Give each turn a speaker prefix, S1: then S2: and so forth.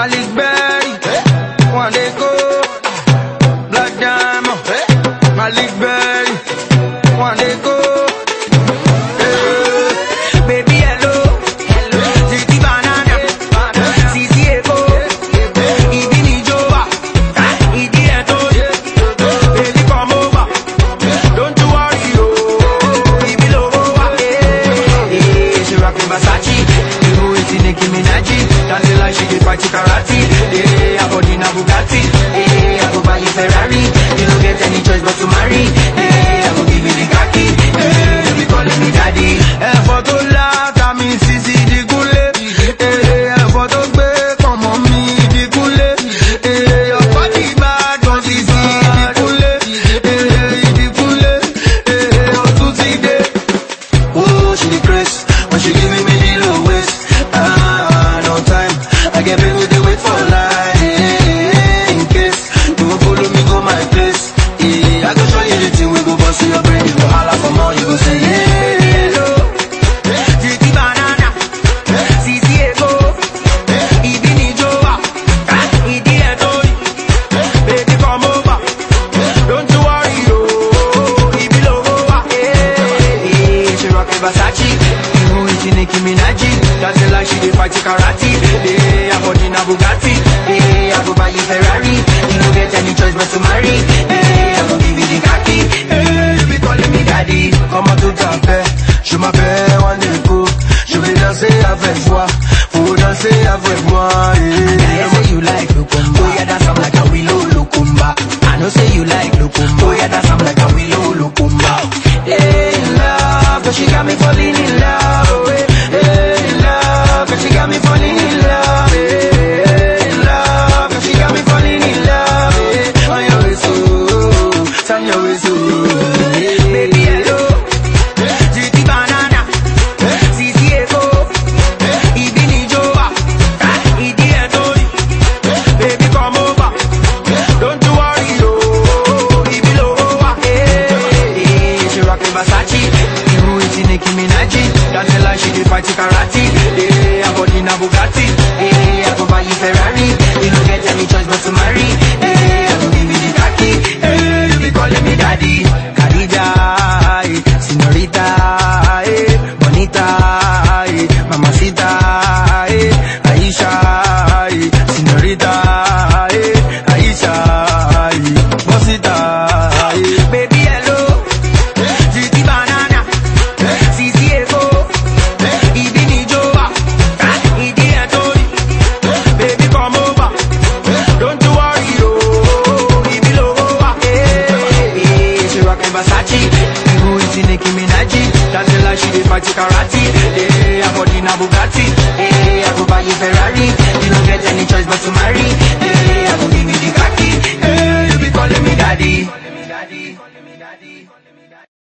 S1: Maleek Berry, Wande Coal. Black Diamond, Maleek Berry, Wande Coal. Baby hello, Ziti banana, ego, eto. Baby come over, don't you worry oh, she Versace, you know it's in the Dancing like she did fight to karate. Hey, I bought in a Bugatti. Hey, I go buy you Ferrari. You don't get any choice but to marry. Hey, I go give you the khaki. Yeah, you be calling me daddy. Ẹ̀fọ́ tó lá tàmí sisi dìgúnlé Ẹ̀fọ́ tó gbé kọ̀mọ́
S2: mi
S1: dìgúnlé Ọ̀pọ̀ ti bá dán sisi dìgúnlé Ìdìgúnlé ọ̀tún ti dé. Ooh, she the grace she give Versace. You is in Nicki Minaj That's the life she did fight karate. Hey, I bought in a Bugatti. Hey, I go buy you Ferrari. You don't get any choice but to marry. Hey, I go give you the khaki. Yeah, you be calling me daddy. Comment tout à fait Je m'appelle Wande Coal Je vais danser avec toi. Faut danser avec moi yeah. Yeah, I say you like Lukumba? Oh yeah, that's I'm like a willow. they fight karate Hey, I bought in a Bugatti. Hey, I go buy you Ferrari. You don't get any choice but to marry. Hey, I don't give you the khaki Yeah, you be calling me daddy. Khadija, senorita, eh, bonita, eh, mamacita. Hey, party karate. Hey, I'm in a Bugatti. Hey, I go buy a Ferrari. You don't get any choice but to marry.